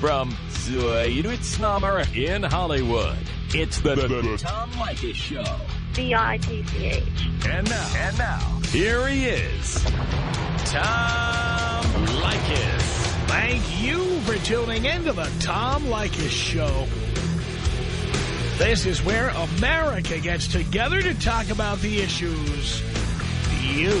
From Summer in Hollywood, it's the, the, the Tom Leykis Show. B-I-T-C-H. And now, and now, here he is, Tom Leykis. Thank you for tuning into the Tom Leykis Show. This is where America gets together to talk about the issues you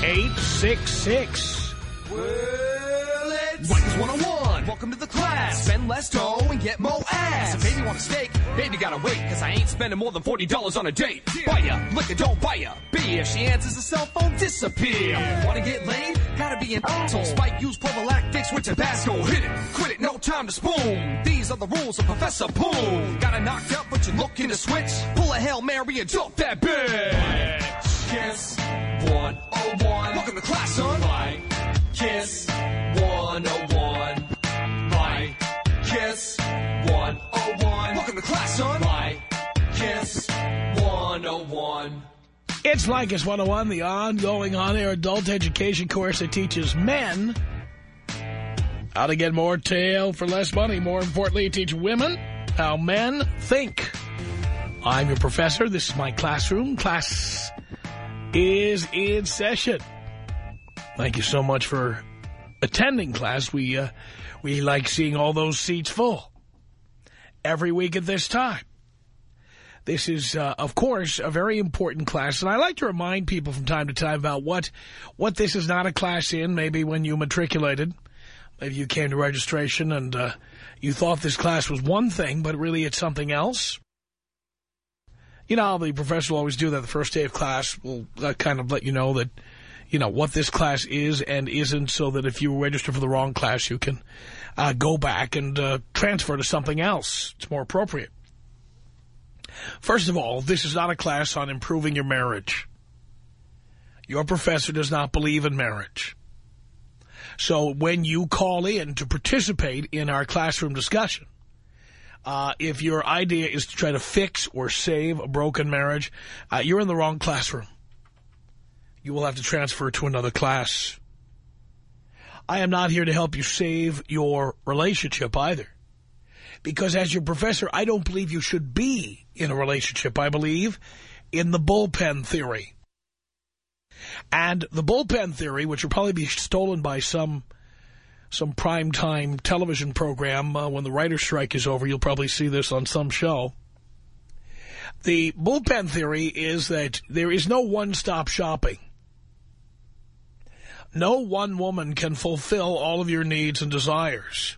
1-800-5800-866. Well, it's Leykis 101. Welcome to the class. Spend less dough and get more ass. If baby want a steak, baby gotta wait, cause I ain't spending more than $40 on a date. Buy ya, liquor, don't buy ya. Beer, she answers the cell phone, disappear. Wanna get laid? Gotta be an asshole. Spike, use prophylactics with Tabasco. Hit it, quit it, no time to spoon. These are the rules of Professor Poon. Gotta knocked up, but you're looking to switch. Pull a Hail Mary and dump that bitch. Kiss 101. Welcome to class, son. My Kiss 101. My Kiss 101. Welcome to class, son. My Kiss 101. It's Leykis 101, the ongoing on-air adult education course that teaches men how to get more tail for less money. More importantly, teach women how men think. I'm your professor. This is my classroom. Class is in session. Thank you so much for attending class. We, uh, we like seeing all those seats full every week at this time. This is, uh, of course, a very important class, and I like to remind people from time to time about what what this is not a class in. Maybe when you matriculated, maybe you came to registration and uh, you thought this class was one thing, but really it's something else. You know, the professor will always do that the first day of class. will kind of let you know that, you know, what this class is and isn't so that if you register for the wrong class, you can uh, go back and uh, transfer to something else. It's more appropriate. First of all, this is not a class on improving your marriage. Your professor does not believe in marriage. So when you call in to participate in our classroom discussion, uh, if your idea is to try to fix or save a broken marriage, uh, you're in the wrong classroom. You will have to transfer to another class. I am not here to help you save your relationship either. Because as your professor, I don't believe you should be in a relationship. I believe in the bullpen theory. And the bullpen theory, which will probably be stolen by some some primetime television program uh, when the writer's strike is over, you'll probably see this on some show. The bullpen theory is that there is no one-stop shopping. No one woman can fulfill all of your needs and desires.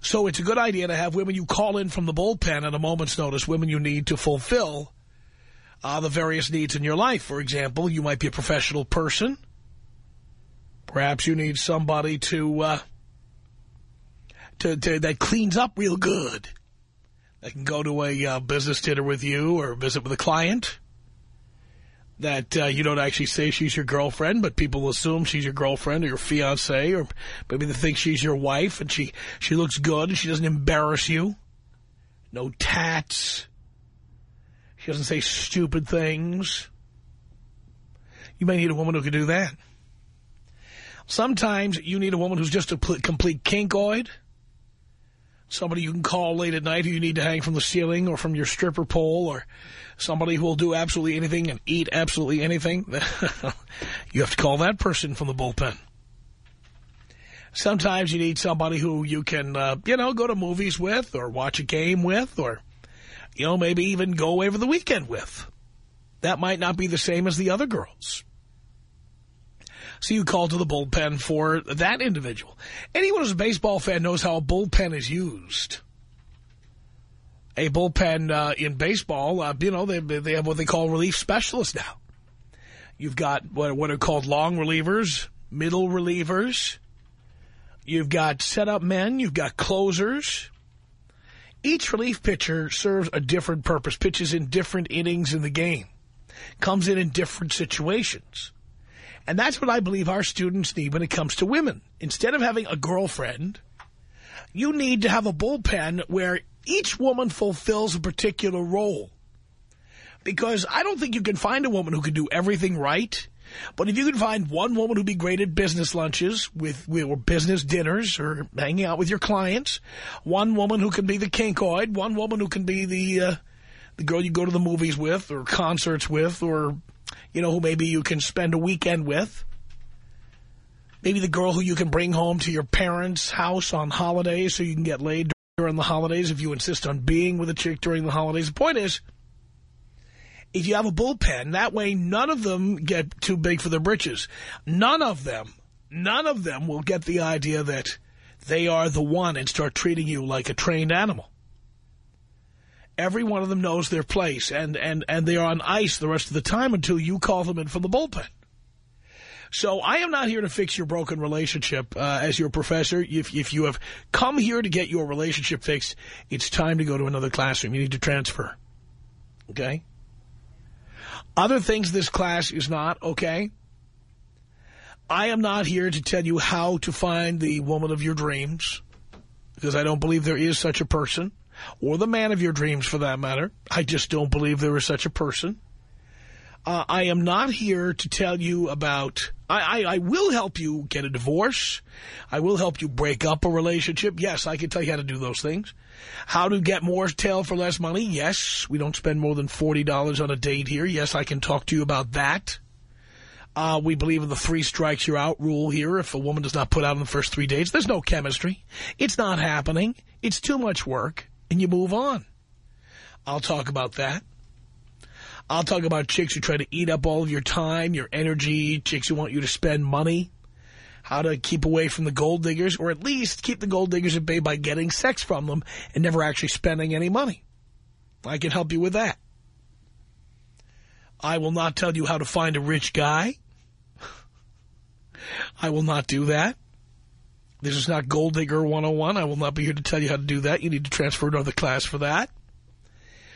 So it's a good idea to have women you call in from the bullpen at a moment's notice, women you need to fulfill uh, the various needs in your life. For example, you might be a professional person. Perhaps you need somebody to, uh, to, to that cleans up real good. That can go to a uh, business dinner with you or visit with a client. That uh, you don't actually say she's your girlfriend, but people assume she's your girlfriend or your fiance, or maybe they think she's your wife and she, she looks good and she doesn't embarrass you. No tats. She doesn't say stupid things. You may need a woman who can do that. Sometimes you need a woman who's just a complete kinkoid. Somebody you can call late at night who you need to hang from the ceiling or from your stripper pole or somebody who will do absolutely anything and eat absolutely anything. you have to call that person from the bullpen. Sometimes you need somebody who you can, uh, you know, go to movies with or watch a game with or, you know, maybe even go away for the weekend with. That might not be the same as the other girls. So you call to the bullpen for that individual. Anyone who's a baseball fan knows how a bullpen is used. A bullpen uh, in baseball, uh, you know, they, they have what they call relief specialists now. You've got what, what are called long relievers, middle relievers. You've got setup men. You've got closers. Each relief pitcher serves a different purpose, pitches in different innings in the game, comes in in different situations. And that's what I believe our students need when it comes to women. Instead of having a girlfriend, you need to have a bullpen where each woman fulfills a particular role. Because I don't think you can find a woman who can do everything right. But if you can find one woman who'd be great at business lunches with, or business dinners or hanging out with your clients, one woman who can be the kinkoid, one woman who can be the uh, the girl you go to the movies with or concerts with or, you know, who maybe you can spend a weekend with, maybe the girl who you can bring home to your parents' house on holidays so you can get laid during the holidays if you insist on being with a chick during the holidays. The point is, if you have a bullpen, that way none of them get too big for their britches. None of them, none of them will get the idea that they are the one and start treating you like a trained animal. Every one of them knows their place, and, and, and they are on ice the rest of the time until you call them in from the bullpen. So I am not here to fix your broken relationship uh, as your professor. If, if you have come here to get your relationship fixed, it's time to go to another classroom. You need to transfer. Okay? Other things this class is not, okay? I am not here to tell you how to find the woman of your dreams, because I don't believe there is such a person, or the man of your dreams for that matter. I just don't believe there is such a person. Uh, I am not here to tell you about... I, I, I, will help you get a divorce. I will help you break up a relationship. Yes, I can tell you how to do those things. How to get more tail for less money? Yes, we don't spend more than $40 on a date here. Yes, I can talk to you about that. Uh, we believe in the three strikes you're out rule here. If a woman does not put out in the first three dates, there's no chemistry. It's not happening. It's too much work, and you move on. I'll talk about that. I'll talk about chicks who try to eat up all of your time, your energy, chicks who want you to spend money how to keep away from the gold diggers, or at least keep the gold diggers at bay by getting sex from them and never actually spending any money. I can help you with that. I will not tell you how to find a rich guy. I will not do that. This is not Gold Digger 101. I will not be here to tell you how to do that. You need to transfer to another class for that.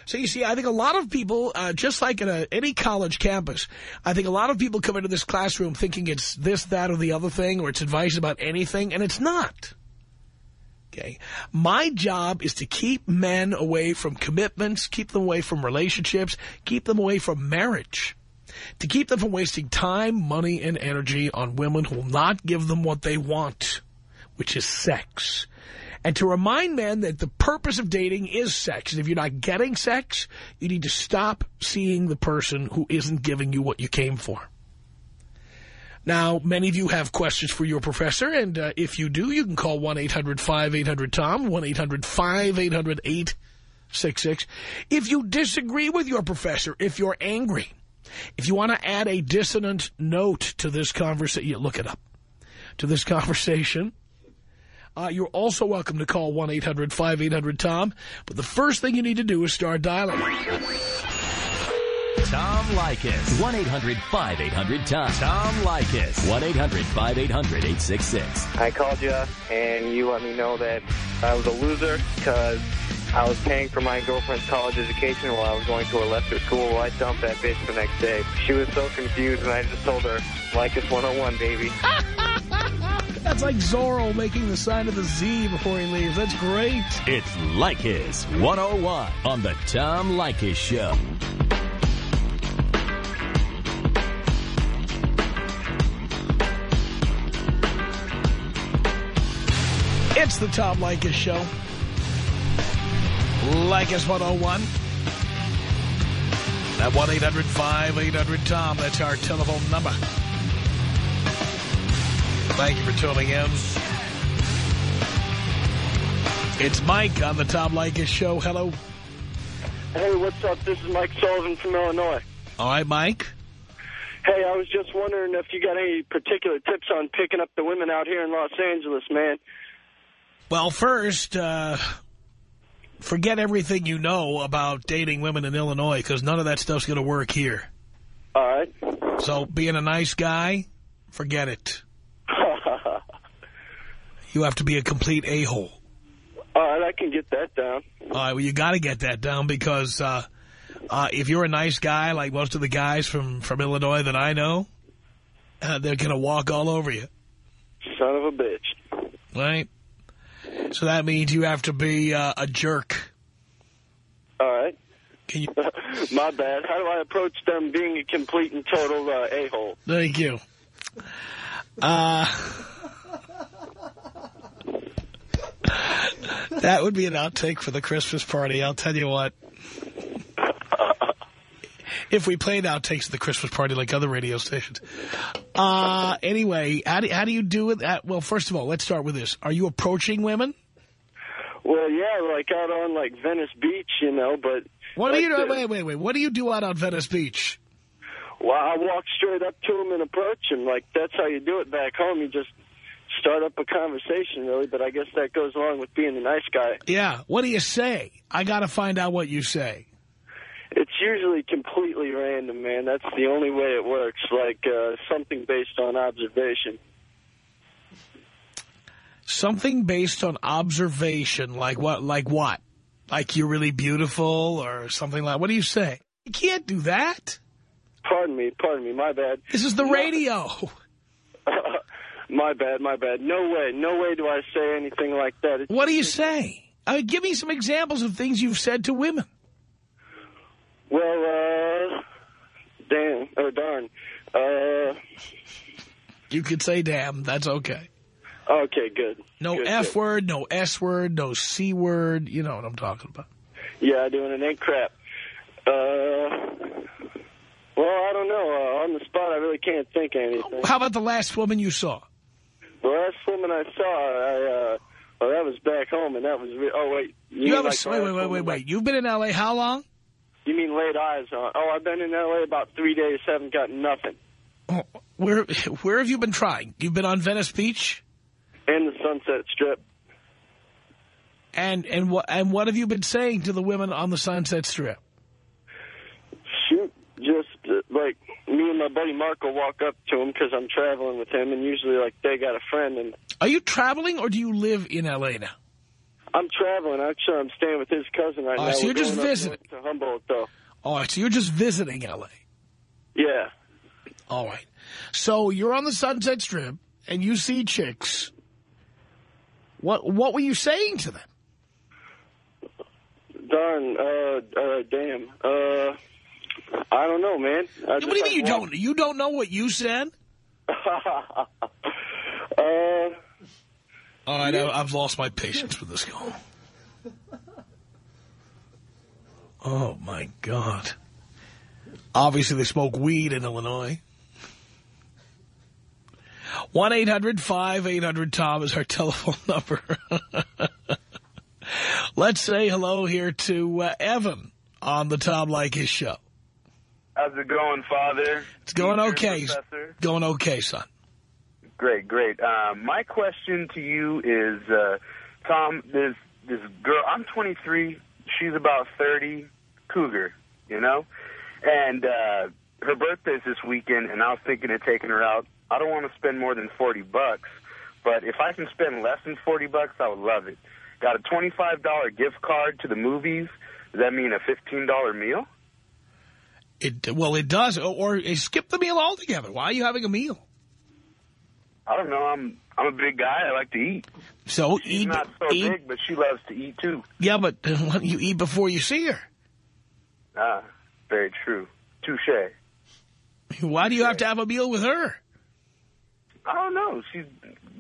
So you see, I think a lot of people, uh, just like in a, any college campus, I think a lot of people come into this classroom thinking it's this, that, or the other thing, or it's advice about anything, and it's not. Okay. My job is to keep men away from commitments, keep them away from relationships, keep them away from marriage. To keep them from wasting time, money, and energy on women who will not give them what they want, which is sex. And to remind men that the purpose of dating is sex. And if you're not getting sex, you need to stop seeing the person who isn't giving you what you came for. Now, many of you have questions for your professor, and uh, if you do, you can call 1-800-5800-TOM, 1-800-5800-866. If you disagree with your professor, if you're angry, if you want to add a dissonant note to this conversation, look it up, to this conversation, uh, you're also welcome to call 1-800-5800-TOM. But the first thing you need to do is start dialing. Tom Leykis. 1-800-5800-TOM. Tom Leykis. 1-800-5800-866. I called you, and you let me know that I was a loser because I was paying for my girlfriend's college education while I was going to a lesser school. Well, I dumped that bitch the next day. She was so confused, and I just told her, Leykis 101, baby. That's like Zorro making the sign of the Z before he leaves. That's great. It's Leykis 101 on the Tom Leykis Show. It's the Tom Leykis Show. Leykis 101. At 1-800-5800-TOM. That's our telephone number. Thank you for tuning in. It's Mike on the Tom Leykis Show. Hello. Hey, what's up? This is Mike Sullivan from Illinois. All right, Mike. Hey, I was just wondering if you got any particular tips on picking up the women out here in Los Angeles, man. Well, first, uh, forget everything you know about dating women in Illinois, because none of that stuff's going to work here. All right. So being a nice guy, forget it. You have to be a complete a-hole. All right, I can get that down. All right, well, you got to get that down because uh, uh, if you're a nice guy, like most of the guys from, from Illinois that I know, uh, they're going to walk all over you. Son of a bitch. Right? So that means you have to be uh, a jerk. All right. Can you? My bad. How do I approach them being a complete and total uh, a-hole? Thank you. Uh, that would be an outtake for the Christmas party, I'll tell you what. If we played outtakes at the Christmas party like other radio stations. Uh, anyway, how do, how do you do it? Uh, well, first of all, let's start with this. Are you approaching women? Well, yeah, like out on like Venice Beach, you know, but... What do you do? Wait, wait, wait. What do you do out on Venice Beach? Well, I walk straight up to him and approach him. Like, that's how you do it back home. You just start up a conversation, really, but I guess that goes along with being a nice guy. Yeah. What do you say? I got to find out what you say. It's usually completely random, man. That's the only way it works, like uh, something based on observation. Something based on observation, like what? Like what? Like you're really beautiful or something like. What do you say? You can't do that. Pardon me, pardon me, my bad. This is the radio. my bad, my bad. No way, no way do I say anything like that. It's, What do you say? Give me some examples of things you've said to women. well, uh, damn, or darn. Uh, You could say damn. That's okay. okay, good. No Good, F good. word, no S word, no C word. You know what I'm talking about. Yeah, doing an ain't crap. Uh, well, I don't know. Uh, on the spot, I really can't think of anything. How about the last woman you saw? The last woman I saw, I, uh, well, that was back home, and that was, oh, wait. You, You have a, like the wait, wait, wait, wait, wait. You've been in L.A. how long? You mean laid eyes on? Oh, I've been in L.A. about three days, haven't gotten nothing. Oh, Where where have you been trying? You've been on Venice Beach? And the Sunset Strip. And and what and what have you been saying to the women on the Sunset Strip? Shoot, just, uh, like, me and my buddy Mark will walk up to him because I'm traveling with him, and usually, like, they got a friend, and Are you traveling or do you live in L.A. now? I'm traveling. Actually, I'm staying with his cousin right Oh, now. so you're We're just visiting. To Humboldt, though. All right, so you're just visiting L.A. Yeah. All right. So you're on the Sunset Strip and you see chicks. What what were you saying to them? Darn, uh, uh, damn. Uh, I don't know, man. What do you mean you don't you don't know what you said? uh, All right, I, I've lost my patience with this call. Oh my God! Obviously, they smoke weed in Illinois. One eight hundred five eight hundred Tom is our telephone number. Let's say hello here to uh, Evan on the Tom Leykis show. How's it going, Father? It's going okay. Professor? Going okay, son. Great, great. Um, my question to you is, uh, Tom, this this girl, I'm 23, she's about 30, cougar, you know? And uh, her birthday's this weekend, and I was thinking of taking her out. I don't want to spend more than 40 bucks, but if I can spend less than 40 bucks, I would love it. Got a $25 gift card to the movies. Does that mean a $15 meal? It well, it does. Or, or skip the meal altogether. Why are you having a meal? I don't know. I'm I'm a big guy. I like to eat. So She's eat, not so eat. big, but she loves to eat too. Yeah, but why you eat before you see her? Ah, very true. Touche. Why do you have to have a meal with her? I don't know. She's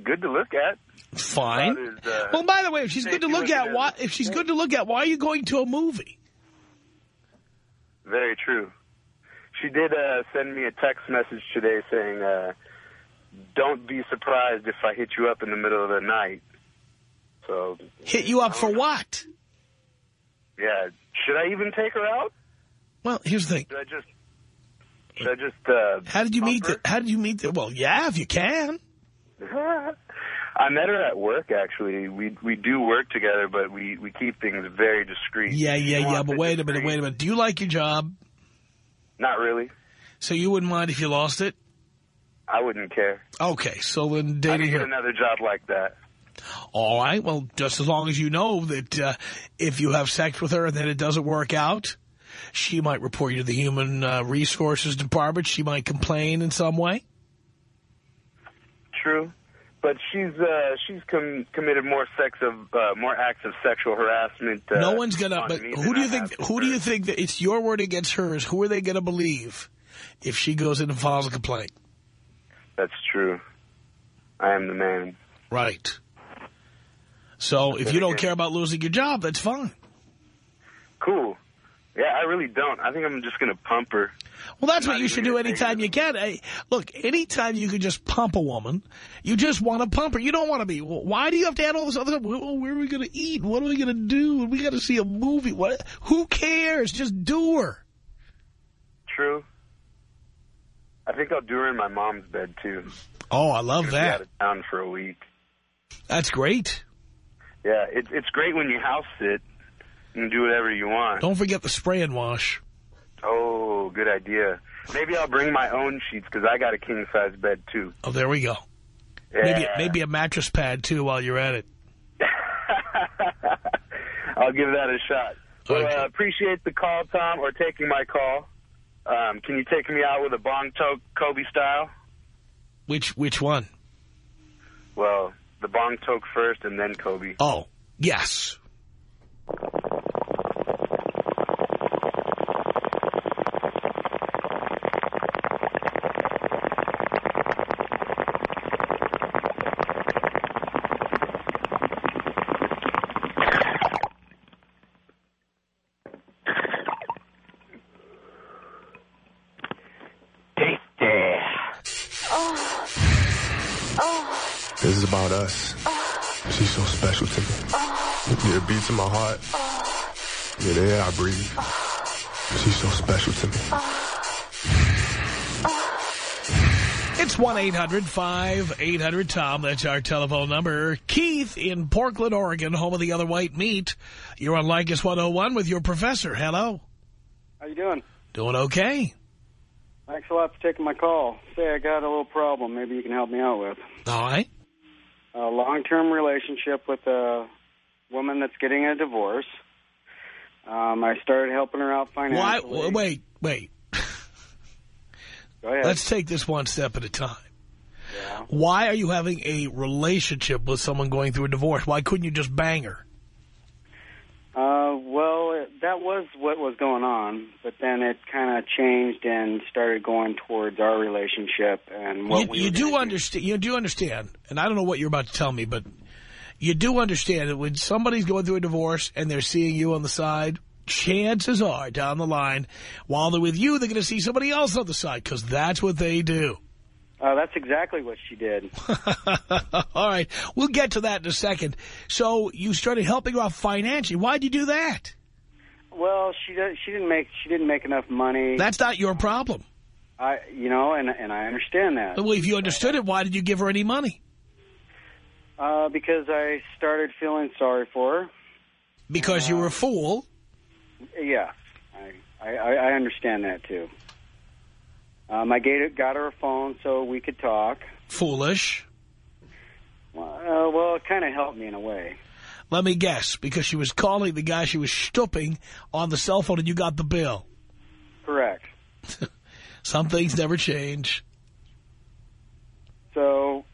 good to look at. Fine. As, uh, Well, by the way, if she's good to look at, at why? If she's good to look at, why are you going to a movie? Very true. She did uh, send me a text message today saying, uh, "Don't be surprised if I hit you up in the middle of the night." So, Hit you up for what? yeah, should I even take her out? Well, here's the thing. Should I just? Should I just? Uh, How did you meet? The, how did you meet? The, well, yeah, if you can. I met her at work. Actually, we we do work together, but we we keep things very discreet. Yeah, yeah, yeah. But wait a minute, wait a minute. Do you like your job? Not really. So you wouldn't mind if you lost it? I wouldn't care. Okay, so then I dating can get another job like that. All right, well, just as long as you know that uh, if you have sex with her and then it doesn't work out, she might report you to the Human uh, Resources Department. She might complain in some way. True, but she's uh, she's com committed more sex of uh, more acts of sexual harassment. Uh, no one's gonna. on But who do you I think? Who do you think that it's your word against hers? Who are they gonna believe if she goes in and files a complaint? That's true. I am the man. Right. So if you don't care about losing your job, that's fine. Cool. Yeah, I really don't. I think I'm just gonna pump her. Well, that's what you should do anytime you can. Hey, look, anytime you can just pump a woman, you just want to pump her. You don't want to be, well, why do you have to add all this other stuff? Well, where are we going to eat? What are we going to do? We got to see a movie. What? Who cares? Just do her. True. I think I'll do her in my mom's bed too. Oh, I love be out that. of town for a week. That's great. Yeah, it, it's great when you house sit and do whatever you want. Don't forget the spray and wash. Oh, good idea. Maybe I'll bring my own sheets because I got a king size bed too. Oh, there we go. Yeah. Maybe maybe a mattress pad, too, while you're at it. I'll give that a shot. Well, Okay. uh, appreciate the call, Tom, or taking my call. Um, can you take me out with a bong toke Kobe style? Which which one? Well, the bong toke first and then Kobe. Oh, yes. This is about us. She's so special to me. Yeah, it beats in my heart. Yeah, the air I breathe. She's so special to me. It's 1-800-5800-TOM. That's our telephone number. Keith in Portland, Oregon, home of the other white meat. You're on Leykis 101 with your professor. Hello. How you doing? Doing okay. Thanks a lot for taking my call. Say, I got a little problem. Maybe you can help me out with. All right. A long-term relationship with a woman that's getting a divorce. Um, I started helping her out financially. Why? Wait, wait. Go ahead. Let's take this one step at a time. Yeah. Why are you having a relationship with someone going through a divorce? Why couldn't you just bang her? Uh, well, it, that was what was going on, but then it kind of changed and started going towards our relationship and what You, we you do understand. You do understand, and I don't know what you're about to tell me, but you do understand that when somebody's going through a divorce and they're seeing you on the side, chances are down the line, while they're with you, they're going to see somebody else on the side because that's what they do. Uh, that's exactly what she did. All right, we'll get to that in a second. So you started helping her out financially. Why'd you do that? Well, she did, she didn't make she didn't make enough money. That's not your problem. I you know, and and I understand that. Well, if you understood it, why did you give her any money? Uh, because I started feeling sorry for her. Because you were a fool. Yeah, I I, I understand that too. Um, I gave, got her a phone so we could talk. Foolish. Uh, well, it kind of helped me in a way. Let me guess, because she was calling the guy she was stooping on the cell phone and you got the bill. Correct. Some things never change. So,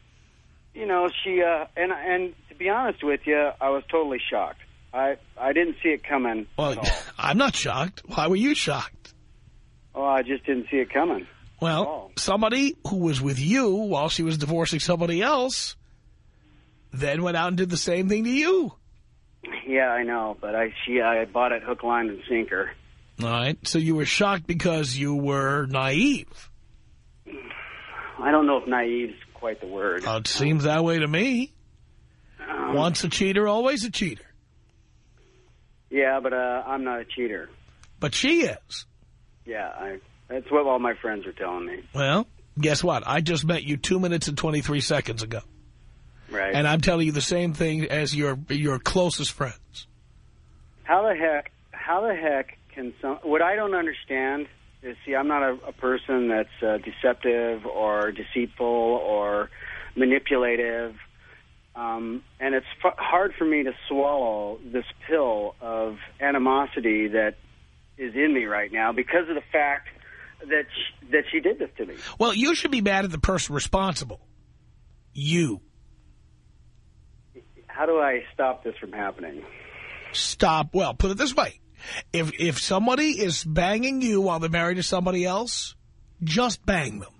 you know, she uh, and and to be honest with you, I was totally shocked. I I didn't see it coming. Well. I'm not shocked. Why were you shocked? Oh, I just didn't see it coming. Well, Oh. somebody who was with you while she was divorcing somebody else then went out and did the same thing to you. Yeah, I know, but I she I bought it hook, line, and sinker. All right. So you were shocked because you were naive. I don't know if naive's quite the word. It seems that way to me. Um, Once a cheater, always a cheater. Yeah, but uh, I'm not a cheater. But she is. Yeah, I. That's what all my friends are telling me. Well, guess what? I just met you two minutes and 23 seconds ago. Right. And I'm telling you the same thing as your your closest friends. How the heck? How the heck can some? What I don't understand see, I'm not a, a person that's uh, deceptive or deceitful or manipulative. Um, and it's f- hard for me to swallow this pill of animosity that is in me right now because of the fact that she, that she did this to me. Well, you should be mad at the person responsible. You. How do I stop this from happening? Stop. Well, put it this way. If, if somebody is banging you while they're married to somebody else, just bang them.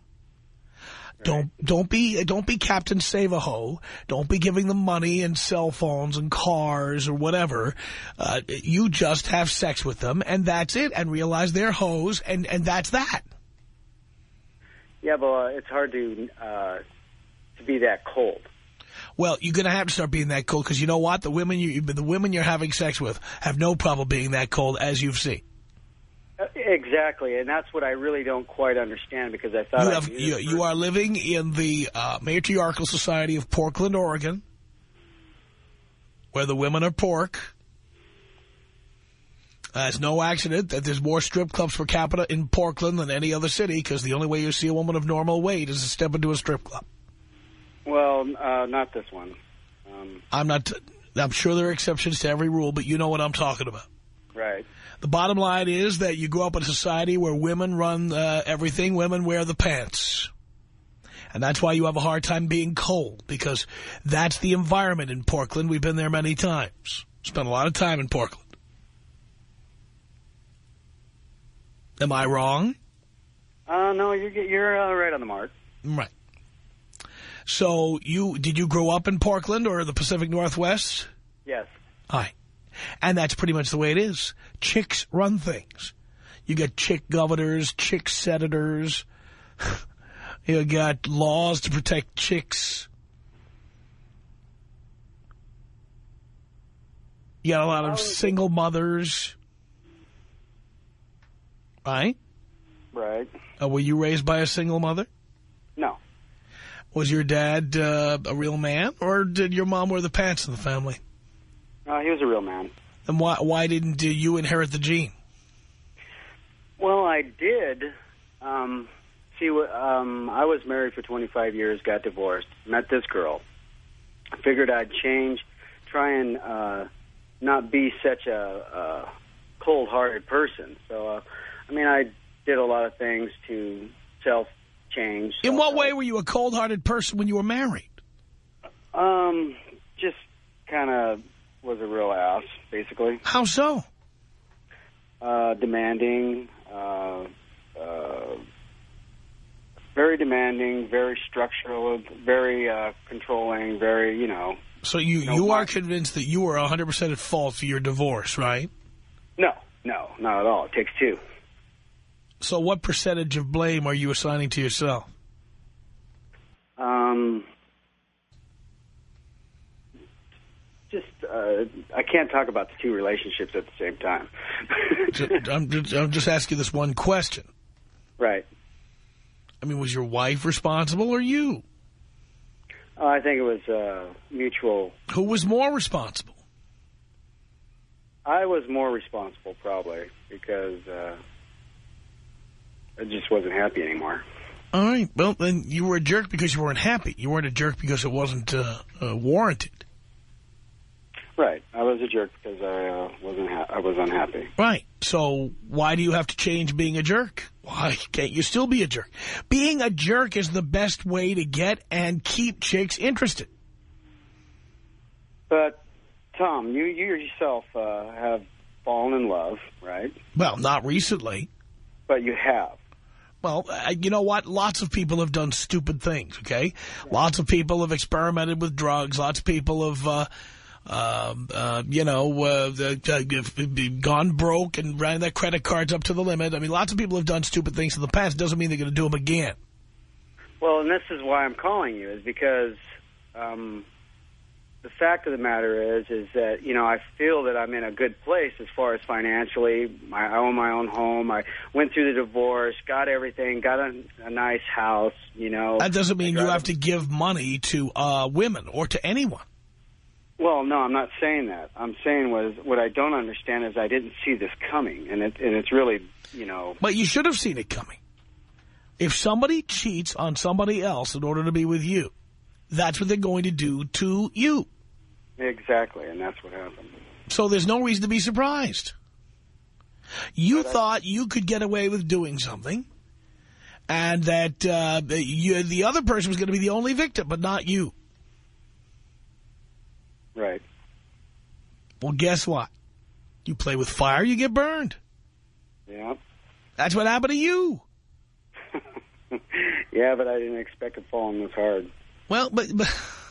Don't don't be don't be Captain Save-A-Ho. Don't be giving them money and cell phones and cars or whatever. Uh, you just have sex with them and that's it. And realize they're hoes and and that's that. Yeah, but uh, it's hard to uh, to be that cold. Well, you're going to have to start being that cold because you know what? The women you the women you're having sex with have no problem being that cold, as you've seen. Uh, Exactly, and that's what I really don't quite understand because I thought You have you, you are living in the uh, matriarchal society of Portland, Oregon, where the women are pork. Uh, it's no accident that there's more strip clubs per capita in Portland than any other city because the only way you see a woman of normal weight is to step into a strip club. Well, uh, not this one. Um, I'm not. I'm sure there are exceptions to every rule, but you know what I'm talking about. right. The bottom line is that you grow up in a society where women run uh, everything. Women wear the pants. And that's why you have a hard time being cold, because that's the environment in Portland. We've been there many times. Spent a lot of time in Portland. Am I wrong? Uh, no, you're you're uh, right on the mark. Right. So you did you grow up in Portland or the Pacific Northwest? Yes. Hi. And that's pretty much the way it is. Chicks run things. You got chick governors, chick senators. you got laws to protect chicks. You got a lot of single mothers. Right? Right. Uh, were you raised by a single mother? No. Was your dad uh, a real man, or did your mom wear the pants in the family? Uh, he was a real man. Then why why didn't uh, you inherit the gene? Well, I did. Um, see, um, I was married for 25 years, got divorced, met this girl. Figured I'd change, try and uh, not be such a, a cold-hearted person. So, uh, I mean, I did a lot of things to self-change. In what way were you a cold-hearted person when you were married? Um, just kind of was a real ass, basically. How so? Uh, demanding, uh, uh, very demanding, very structural, very uh, controlling, very, you know. So you, No, you are convinced that you were 100% at fault for your divorce, right? No, no, not at all. It takes two. So what percentage of blame are you assigning to yourself? Um, just, uh, I can't talk about the two relationships at the same time. I'm just, I'm just asking this one question. right. I mean, was your wife responsible or you? Uh, I think it was uh, mutual. Who was more responsible? I was more responsible, probably, because uh, I just wasn't happy anymore. All right. Well, then you were a jerk because you weren't happy. You weren't a jerk because it wasn't uh, uh, warranted. Right. I was a jerk because I uh, wasn't. Ha- I was unhappy. Right. So why do you have to change being a jerk? Why can't you still be a jerk? Being a jerk is the best way to get and keep chicks interested. But Tom, you you yourself uh, have fallen in love, right? Well, not recently. But you have. Well, uh, you know what? Lots of people have done stupid things, okay? Lots of people have experimented with drugs. Lots of people have, uh, uh, uh, you know, uh, gone broke and ran their credit cards up to the limit. I mean, lots of people have done stupid things in the past. Doesn't mean they're going to do them again. Well, and this is why I'm calling you, is because um, the fact of the matter is, is that you know I feel that I'm in a good place as far as financially. I own my own home. I went through the divorce, got everything, got a, a nice house. You know. That doesn't mean you have to give money to uh, women or to anyone. Well, no, I'm not saying that. I'm saying was what I don't understand is I didn't see this coming, and it and it's really you know But you should have seen it coming. If somebody cheats on somebody else in order to be with you, that's what they're going to do to you. Exactly, and that's what happened. So there's no reason to be surprised. You thought you could get away with doing something and that uh, you, the other person was going to be the only victim, but not you. Right. Well, guess what? You play with fire, you get burned. Yeah. That's what happened to you. yeah, but I didn't expect it falling this hard. Well, but, but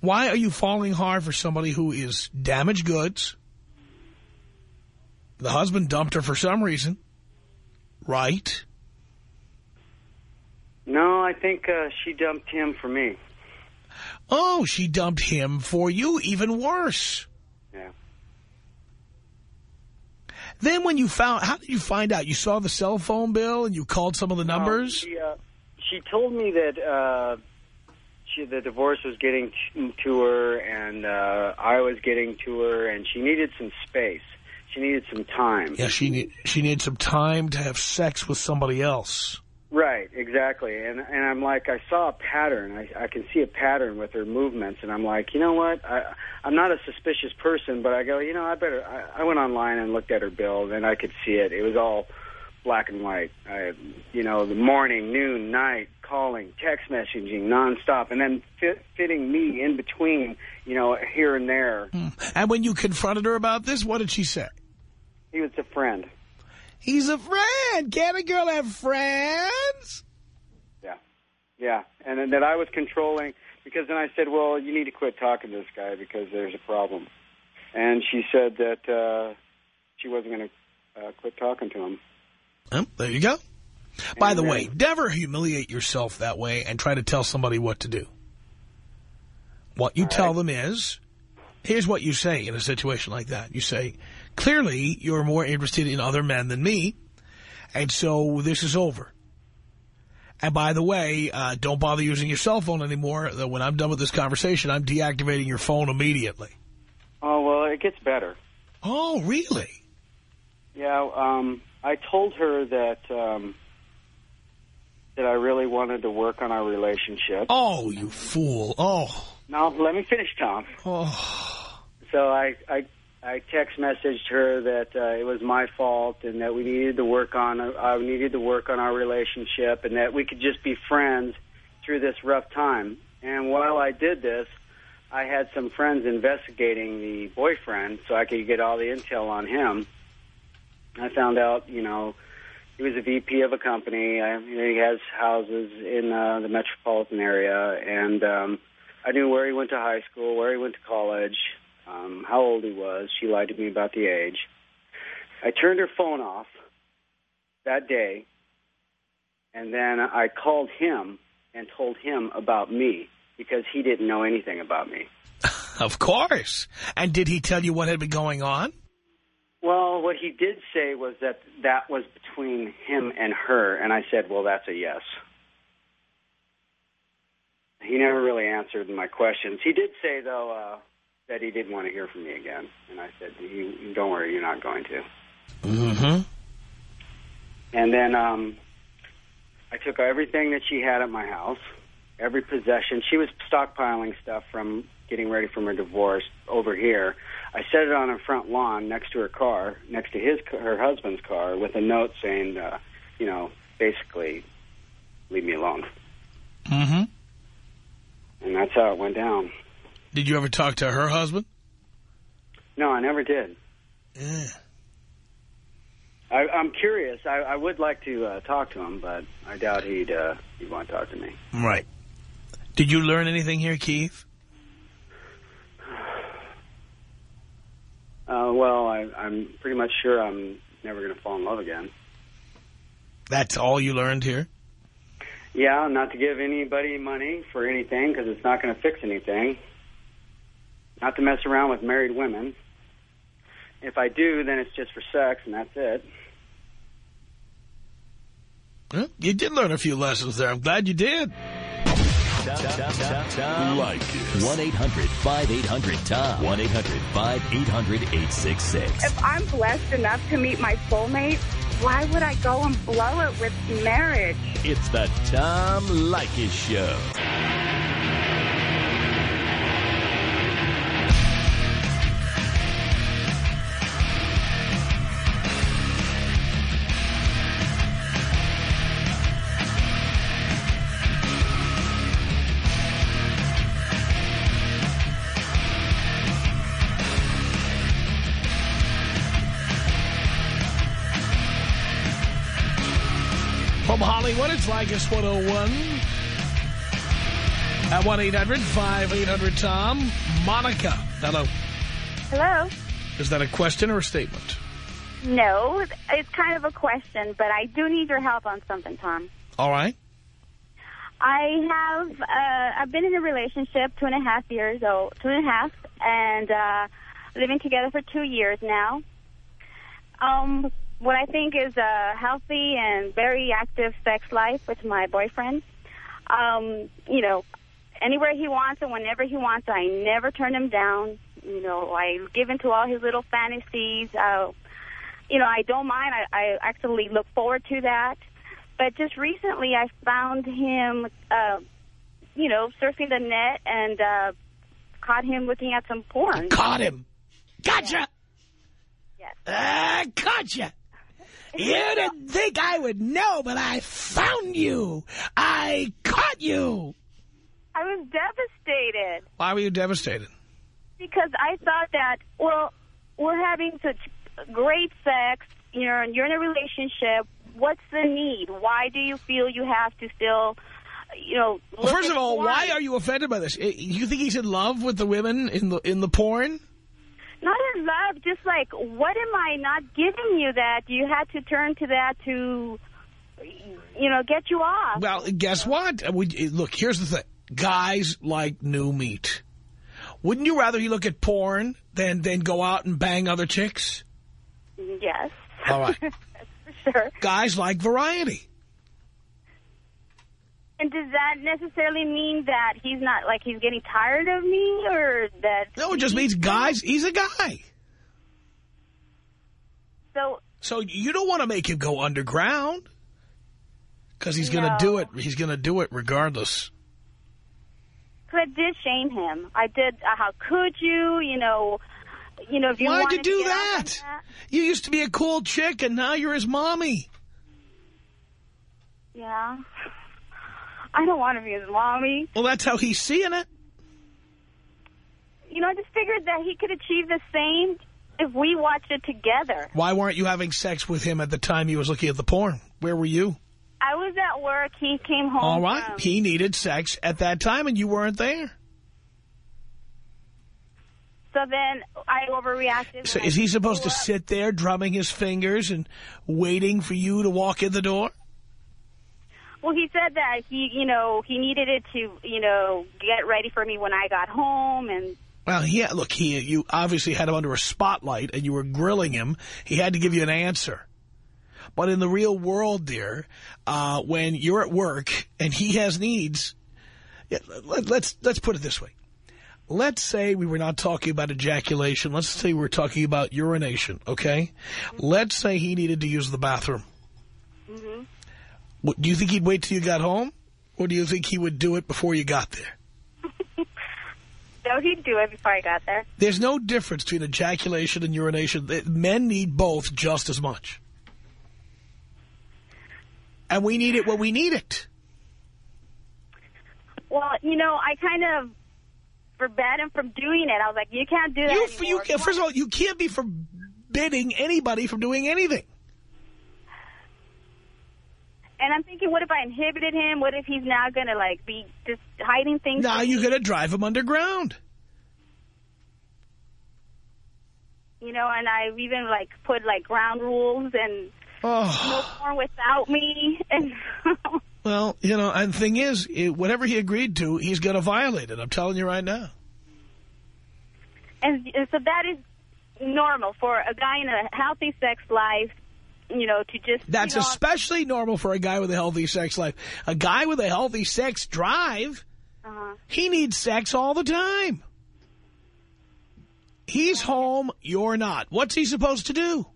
why are you falling hard for somebody who is damaged goods? The husband dumped her for some reason. Right? No, I think uh, she dumped him for me. Oh, she dumped him for you. Even worse. Yeah. Then when you found, how did you find out? You saw the cell phone bill and you called some of the numbers? she, uh, she told me that uh, she, the divorce was getting to her and uh, I was getting to her and she needed some space. She needed some time. Yeah, she need, she needed some time to have sex with somebody else. Right, exactly. And and I'm like, I saw a pattern. I, I can see a pattern with her movements, and I'm like, you know what? I, I'm not a suspicious person, but I go, you know, I better. I, I went online and looked at her bill, and I could see it. It was all black and white. I, you know, the morning, noon, night, calling, text messaging, nonstop, and then fit, fitting me in between, you know, here and there. And when you confronted her about this, what did she say? He was a friend. He's a friend. Can't a girl have friends? Yeah, yeah, and then that I was controlling because then I said, well, you need to quit talking to this guy because there's a problem. And she said that uh, she wasn't going to uh, quit talking to him. Oh, there you go. By the way, never humiliate yourself that way and try to tell somebody what to do. What you tell them is, here's what you say in a situation like that. You say, clearly you're more interested in other men than me, and so this is over. And by the way, uh, don't bother using your cell phone anymore. When I'm done with this conversation, I'm deactivating your phone immediately. Oh, well, it gets better. Oh, really? Yeah, um, I told her that um, that I really wanted to work on our relationship. Oh, you fool. Oh. Now, let me finish, Tom. Oh. So I, I, I text messaged her that uh, it was my fault and that we needed to work on, uh, we needed to work on our relationship and that we could just be friends through this rough time. And while I did this, I had some friends investigating the boyfriend so I could get all the intel on him. I found out, you know, he was a VP of a company. I, he has houses in uh, the metropolitan area, and um, I knew where he went to high school, where he went to college, um, how old he was. She lied to me about the age. I turned her phone off that day, and then I called him and told him about me because he didn't know anything about me. Of course. And did he tell you what had been going on? Well, what he did say was that that was between him and her, and I said, well, that's a yes. He never really answered my questions. He did say, though, uh, that he didn't want to hear from me again, and I said, you, don't worry, you're not going to. Mm-hmm. And then um, I took everything that she had at my house, every possession. She was stockpiling stuff from getting ready for her divorce over here. I set it on her front lawn next to her car, next to his her husband's car, with a note saying, uh, you know, basically, leave me alone. Mm-hmm. And that's how it went down. Did you ever talk to her husband? No, I never did. Yeah. I, I'm curious. I, I would like to uh, talk to him, but I doubt he'd uh, he'd want to talk to me. Right. Did you learn anything here, Keith? Uh, well, I, I'm pretty much sure I'm never going to fall in love again. That's all you learned here? Yeah, not to give anybody money for anything because it's not going to fix anything. Not to mess around with married women. If I do, then it's just for sex, and that's it. Well, you did learn a few lessons there. I'm glad you did. Like 1-800-5800-TOM. 1-800-5800-866. If I'm blessed enough to meet my soulmate, why would I go and blow it with marriage? It's the Tom Leykis Show. From Hollywood, it's Leykis 101. At 1-800-5800-TOM. Monica, hello. Hello. Is that a question or a statement? No, it's kind of a question, but I do need your help on something, Tom. All right. I have, uh, I've been in a relationship two and a half years old, two and a half, and uh, living together for two years now. Um, what I think is a healthy and very active sex life with my boyfriend. Um, you know, anywhere he wants and whenever he wants, I never turn him down. You know, I give into all his little fantasies. Uh, you know, I don't mind. I, I actually look forward to that. But just recently, I found him, uh, you know, surfing the net and uh, caught him looking at some porn. Caught him. Gotcha. Yes. Uh, gotcha. You didn't think I would know, but I found you. I caught you. I was devastated Why were you devastated? because I thought that, well, we're having such great sex. You know, and you're in a relationship. What's the need? Why do you feel you have to still, you know? Well, first of all, porn? why are you offended by this? Eh, You think he's in love with the women in the in the porn? Not in love, just like, what am I not giving you that you had to turn to that to, you know, get you off? Well, guess what? Look, here's the thing. Guys like new meat. Wouldn't you rather he look at porn than, than go out and bang other chicks? Yes. All right. For sure. Guys like variety. And does that necessarily mean that he's not, like, he's getting tired of me, or that... No, it just means guys, he's a guy. So, So you don't want to make him go underground. Because he's going to do it. He's going to do it regardless. I did shame him. I did, uh, how could you, you know, you know, if you Why'd you wanted to do on that? You used to be a cool chick, and now you're his mommy. Yeah. I don't want to be his mommy. Well, that's how he's seeing it. You know, I just figured that he could achieve the same if we watched it together. Why weren't you having sex with him at the time he was looking at the porn? Where were you? I was at work. He came home. All right. from- He needed sex at that time, and you weren't there. So then I overreacted. So is he supposed to up. sit there drumming his fingers and waiting for you to walk in the door? Well, he said that he, you know, he needed it to, you know, get ready for me when I got home, and Well, yeah, look, he, you obviously had him under a spotlight and you were grilling him. He had to give you an answer. But in the real world, dear, uh, when you're at work and he has needs, yeah, let, let's let's put it this way. Let's say we were not talking about ejaculation. Let's say we were talking about urination, okay? Let's say he needed to use the bathroom. Mhm. What, do you think he'd wait till you got home? Or do you think he would do it before you got there? no, he'd do it before I got there. There's no difference between ejaculation and urination. Men need both just as much. And we need it when we need it. Well, you know, I kind of forbade him from doing it. I was like, you can't do that You, you, first of all, you can't be forbidding anybody from doing anything. And I'm thinking, what if I inhibited him? What if he's now going to, like, be just hiding things? Now you're going to drive him underground. You know, and I've even, like, put, like, ground rules and no Oh, porn without me. And well, you know, and the thing is, it, whatever he agreed to, he's going to violate it. I'm telling you right now. and so that is normal for a guy in a healthy sex life, you know, to just... That's you know, especially normal for a guy with a healthy sex life. A guy with a healthy sex drive, uh he needs sex all the time. He's home, you're not. What's he supposed to do?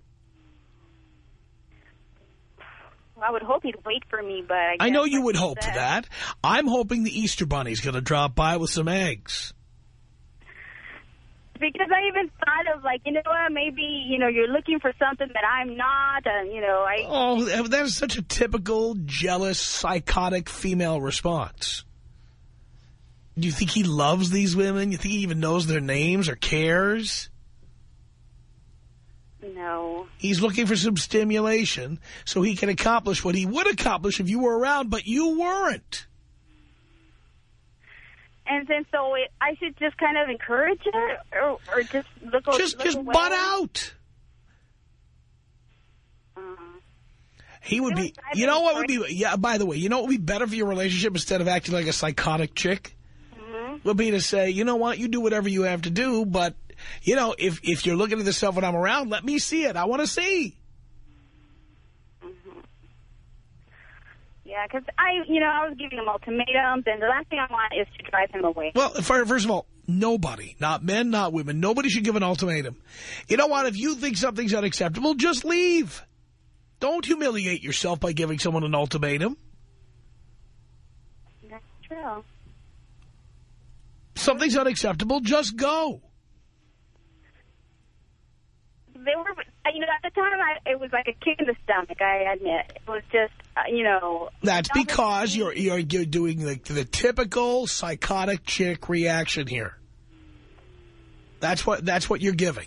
I would hope he'd wait for me, but I, I know you would hope for that. I'm hoping the Easter Bunny's going to drop by with some eggs. Because I even thought of, like, you know what, maybe, you know, you're looking for something that I'm not, and, you know, I... Oh, that is such a typical, jealous, psychotic female response. Do you think he loves these women? You think he even knows their names or cares? No. He's looking for some stimulation so he can accomplish what he would accomplish if you were around, but you weren't. And then so it, I should just kind of encourage it or, or just look Just, look just away? butt out. Uh-huh. He would be, you know what would be, yeah, by the way, you know what would be better for your relationship instead of acting like a psychotic chick? Mm-hmm. Would be to say, you know what, you do whatever you have to do, but, you know, if, if you're looking at this stuff when I'm around, let me see it. I want to see. Yeah, because I, you know, I was giving him ultimatums, and the last thing I want is to drive him away. Well, first of all, nobody, not men, not women, nobody should give an ultimatum. You know what? If you think something's unacceptable, just leave. Don't humiliate yourself by giving someone an ultimatum. That's true. Something's unacceptable, just go. They were, you know, at the time, I, it was like a kick in the stomach. I admit it was just, uh, you know. That's because you're, you're, you're doing the, the typical psychotic chick reaction here. That's what, that's what you're giving.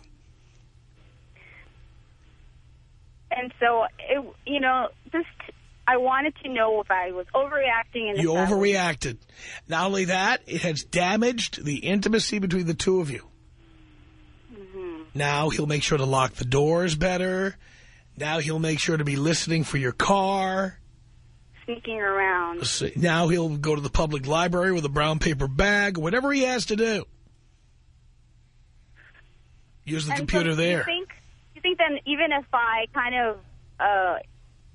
And so, it, you know, just I wanted to know if I was overreacting. And You if I was- overreacted. Not only that, it has damaged the intimacy between the two of you. Now he'll make sure to lock the doors better. Now he'll make sure to be listening for your car. sneaking around. Now he'll go to the public library with a brown paper bag, whatever he has to do. Use the And so computer You there. think, you think then even if I kind of uh,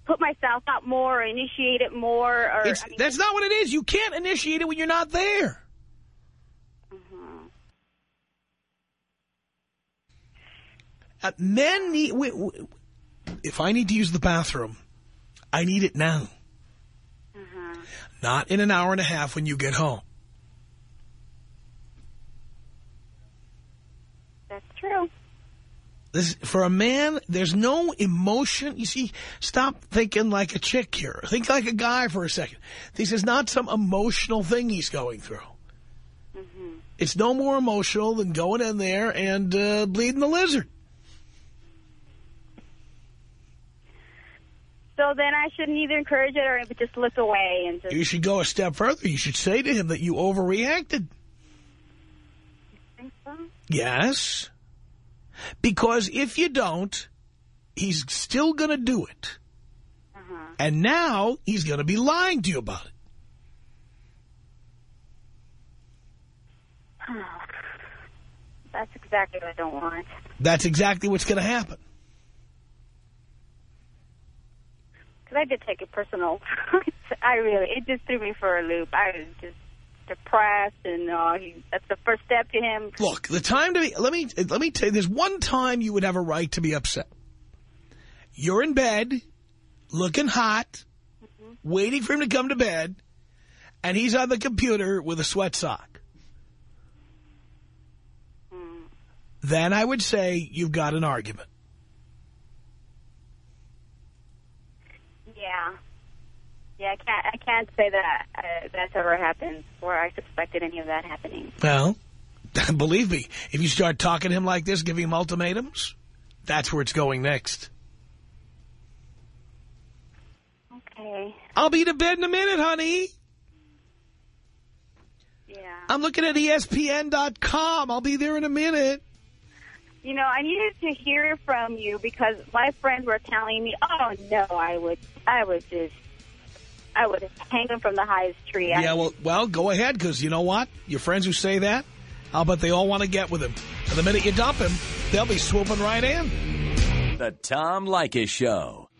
put myself out more, or initiate it more, or I mean, that's not what it is. You can't initiate it when you're not there. Uh, men need... We, we, if I need to use the bathroom, I need it now. Not in an hour and a half when you get home. that's true. This, for a man, there's no emotion. You see, stop thinking like a chick here. Think like a guy for a second. This is not some emotional thing he's going through. It's no more emotional than going in there and uh, bleeding the lizard. So then I shouldn't either encourage it or just look away and just You should go a step further. You should say to him that you overreacted. think so. Yes. Because if you don't, he's still going to do it. Uh-huh. And now he's going to be lying to you about it. That's exactly what I don't want. That's exactly what's going to happen. Because I did take it personal. I really, it just threw me for a loop. I was just depressed, and uh, he, that's the first step to him. Look, the time to be, let me, let me tell you, there's one time you would have a right to be upset. You're in bed, looking hot, waiting for him to come to bed, and he's on the computer with a sweat sock. Then I would say you've got an argument. Yeah. Yeah, I can't, I can't say that uh, that's ever happened or I suspected any of that happening. Well, believe me, if you start talking to him like this, giving him ultimatums, that's where it's going next. Okay. I'll be to bed in a minute, honey. Yeah. I'm looking at ESPN.com. I'll be there in a minute. You know, I needed to hear from you because my friends were telling me, oh, no, I would, I would just, I would hang him from the highest tree. Yeah, well, well, go ahead, because you know what? Your friends who say that, I'll bet they all want to get with him. And the minute you dump him, they'll be swooping right in. The Tom Leykis Show.